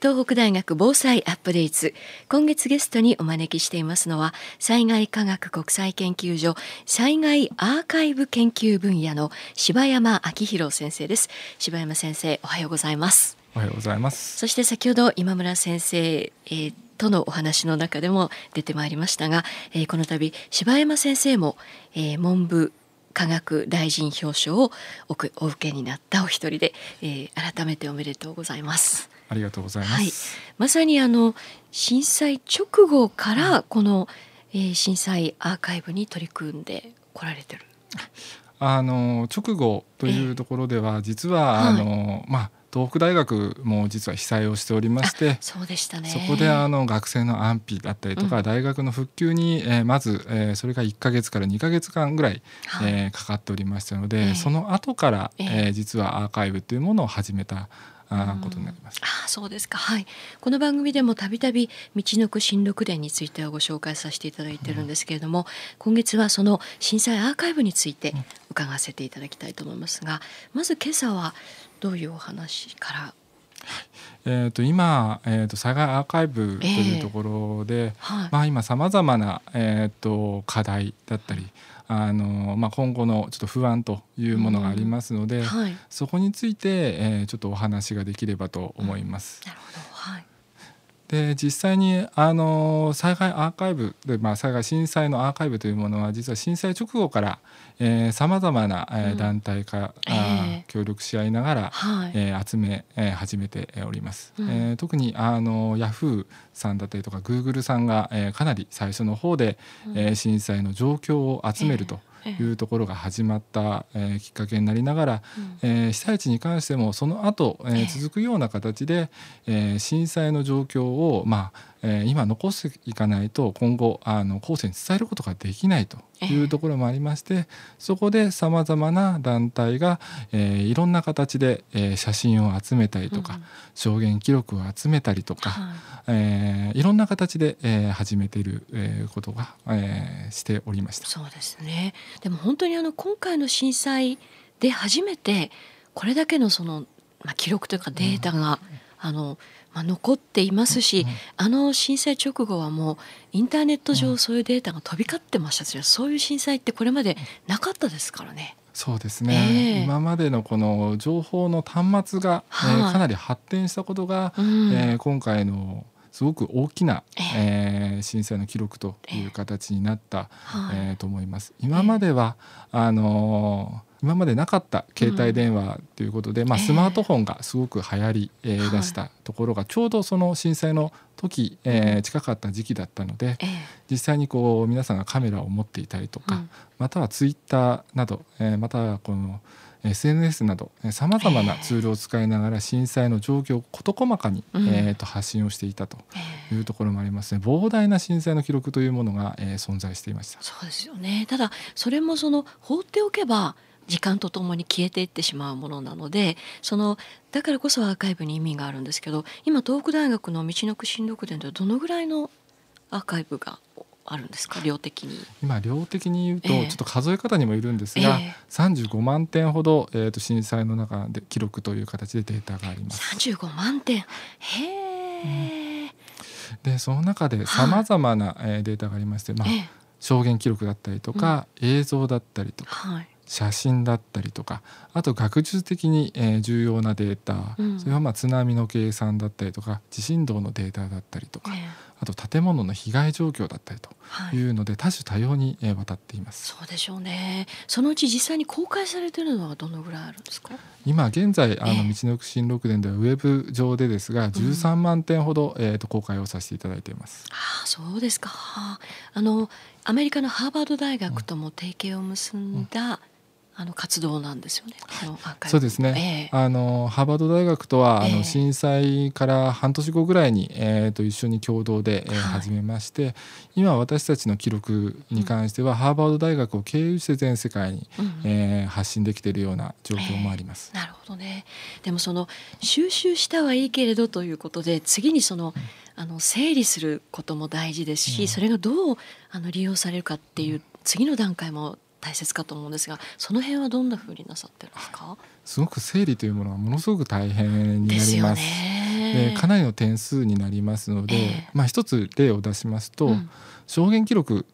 東北大学防災アップデート今月ゲストにお招きしていますのは災害科学国際研究所災害アーカイブ研究分野の柴山明弘先生です。柴山先生おはようございます。おはようございます。そして先ほど今村先生、えー、とのお話の中でも出てまいりましたが、えー、この度柴山先生も、えー、文部科学大臣表彰をお受けになったお一人で、えー、改めておめでとうございます。ありがとうございます。はい、まさにあの震災直後からこの、えー、震災アーカイブに取り組んでこられてる。あの直後というところでは、実は、あの、まあ東北大学も実は被災をしておりましてそうでしたね。そこであの学生の安否だったりとか、うん、大学の復旧に、えー、まず、えー、それが1か月から2か月間ぐらい、はい、えー、かかっておりましたので、えー、その後から、えー、えー、実はアーカイブというものを始めたあことになります。あそうですか。はい。この番組でもたびたび道のく新六伝についてはご紹介させていただいてるんですけれども、うん、今月はその震災アーカイブについて伺わせていただきたいと思いますが、まず今朝はどういうお話からえーと、今、えーと、災害アーカイブというところで、えーはい、まあ、今さまざまな、えーと、課題だったり、あのまあ、今後のちょっと不安というものがありますので、うんはい、そこについて、えー、ちょっとお話ができればと思います。うん、なるほど。はいで実際にあの災害アーカイブで、まあ、災害震災のアーカイブというものは実は震災直後からさまざまな、えー、団体が、うん、協力し合いながら、はい、えー、集め、えー、始めております。うん、えー、特にあのヤフーさんだったりとかグーグルさんが、えー、かなり最初の方で、うん、えー、震災の状況を集めると。いうところが始まった、えー、きっかけになりながら、うん、えー、被災地に関してもその後、えー、続くような形で、えー、震災の状況を、まあえー、今残していかないと今後あの後世に伝えることができないというところもありまして、そこでさまざまな団体が、えー、いろんな形で、えー、写真を集めたりとか、うん、証言記録を集めたりとか、はい。えー、いろんな形で、えー、始めている、えー、ことが、えー、しておりました。そうですね。でも本当にあの今回の震災で初めてこれだけのその、まあ、記録というかデータが、うん、あのまあ、残っていますし、あの震災直後はもうインターネット上そういうデータが飛び交ってましたし、そういう震災ってこれまでなかったですからね。そうですね、えー、今までのこの情報の端末が、はい、えー、かなり発展したことが、うん、えー、今回のすごく大きな、えー、震災の記録という形になった、えー、と思います。今までは、あの今までなかった携帯電話ということで、うん、まあ、スマートフォンがすごく流行り、えー、出したところがちょうどその震災の時、えー、近かった時期だったので、実際にこう皆さんがカメラを持っていたりとか、うん、またはツイッターなど、えー、またはこの SNS などさまざまなツールを使いながら震災の状況を事細かに、えー、と発信をしていたというところもありますね。膨大な震災の記録というものが、えー、存在していました。そうですよね。ただそれもその放っておけば時間とともに消えていってしまうものなのでそのだからこそアーカイブに意味があるんですけど今東北大学の道のく新読伝ではどのぐらいのアーカイブがあるんですか？量的に。今量的に言うと、ちょっと数え方にもいるんですが、えー、35万点ほど、えー、と震災の中で記録という形でデータがあります。35万点？へえ、うん、でその中でさまざまな、えデータがありまして、まあ、えー、証言記録だったりとか、うん、映像だったりとか、はい写真だったりとかあと学術的に、え重要なデータ、うん、それはまあ津波の計算だったりとか地震動のデータだったりとか、えー、あと建物の被害状況だったりとい。うので、はい、多種多様に、え渡っています。そうでしょうね。そのうち実際に公開されているのはどのぐらいあるんですか？今現在あの道のく新六伝ではウェブ上でですが13万点ほど、うん、えー、と公開をさせていただいています。あそうですか。あのアメリカのハーバード大学とも提携を結んだ、あの活動なんですよね。そうですね。えー、あのハーバード大学とは、えー、あの震災から半年後ぐらいにえっ、ー、と一緒に共同で、えー、始めまして、今私たちの記録に関しては、うん、ハーバード大学を経由して全世界に、うん、えー、発信できているような状況もあります。なるほどね。でもその収集したはいいけれどということで次にその、うん、あの整理することも大事ですし、それがどうあの利用されるかっていう次の段階も大切かと思うんですがその辺はどんなふうになさってるんですか？すごく整理というものはものすごく大変になります。でかなりの点数になりますので、えー、まあ、一つ例を出しますと、うん、証言記録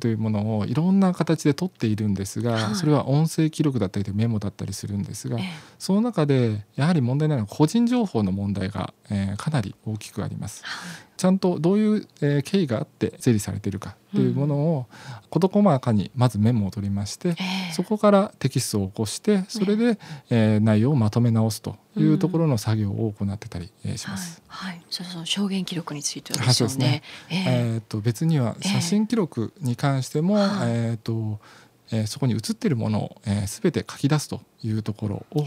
というものをいろんな形で取っているんですが、はい、それは音声記録だったりメモだったりするんですが、えー、その中でやはり問題なのは個人情報の問題が、えー、かなり大きくあります。はいちゃんとどういう、えー、経緯があって整理されているかというものを事細かにまずメモを取りまして、うん、そこからテキストを起こしてそれで、えー、内容をまとめ直すというところの作業を行ってたり、えー、します。はい、はい、その証言記録についてはですね。えー、と別には写真記録に関しても、えー、とえー、そこに写っているものを、えー、全て書き出すというところを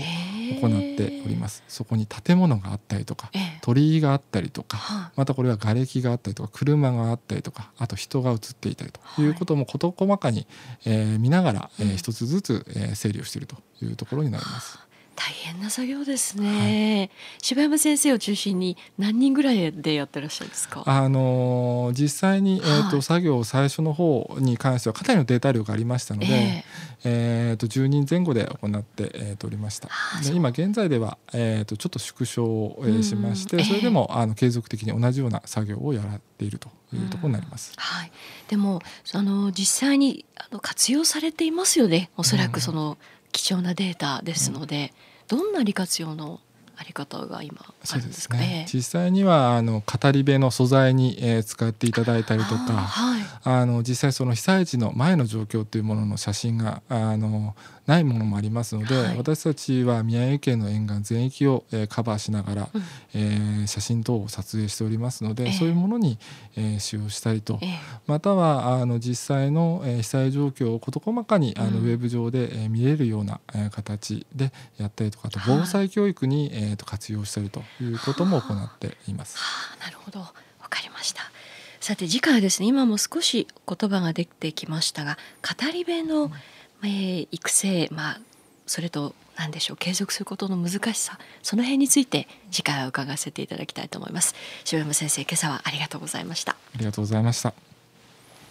行っております。そこに建物があったりとか、鳥居があったりとか、またこれは瓦礫があったりとか車があったりとかあと人が写っていたりということも事細かに、えー、見ながら、えー、一つずつ、えー、整理をしているというところになります。大変な作業ですね、はい、柴山先生を中心に何人ぐらいでやってらっしゃるんですか？あの実際に、えーと、はい、作業最初の方に関してはかなりのデータ量がありましたので、えー、えーと10人前後で行って、えー、とおりました。で今現在では、えーと、ちょっと縮小を、えー、しまして、それでも、あの継続的に同じような作業をやっているというところになります。はい、でもあの実際にあの活用されていますよねおそらくその、貴重なデータですので、うん、どんな利活用のあり方が今あるんですかね？実際にはあの語り部の素材に、えー、使っていただいたりとか、はい、あの実際その被災地の前の状況というものの写真があのないものもありますので、はい、私たちは宮城県の沿岸全域を、えー、カバーしながら、うん、えー、写真等を撮影しておりますので、えー、そういうものに、えー、使用したりと、えー、またはあの実際の、えー、被災状況を事細かにあの、ウェブ上で、えー、見れるような、えー、形でやったりとかと防災教育に、えー、と活用したりということも行っています。はあ、なるほど。わかりましたさて次回はですね今も少し言葉が出てきましたが語り部の、うん。えー、育成、まあ、それと何でしょう継続することの難しさその辺について次回は伺わせていただきたいと思います。柴山先生今朝はありがとうございました。ありがとうございました